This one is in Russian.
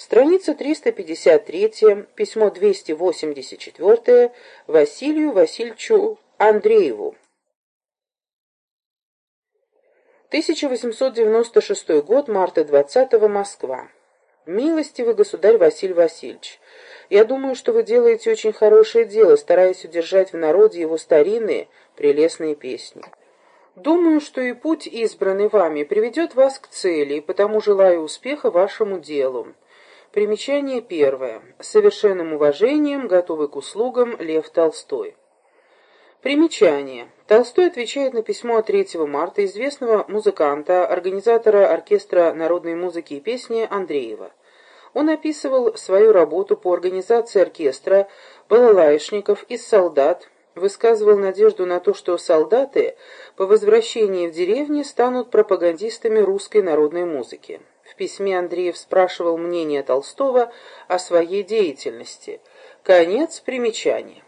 Страница 353, письмо 284 Василию Васильевичу Андрееву. 1896 год, марта 20 Москва. Милостивый государь Василий Васильевич, я думаю, что вы делаете очень хорошее дело, стараясь удержать в народе его старинные, прелестные песни. Думаю, что и путь, избранный вами, приведет вас к цели, и потому желаю успеха вашему делу. Примечание первое. С совершенным уважением, готовый к услугам, Лев Толстой. Примечание. Толстой отвечает на письмо от 3 марта известного музыканта, организатора оркестра народной музыки и песни Андреева. Он описывал свою работу по организации оркестра балалайшников из солдат, высказывал надежду на то, что солдаты по возвращении в деревни станут пропагандистами русской народной музыки. Письме Андреев спрашивал мнение Толстого о своей деятельности. Конец примечания.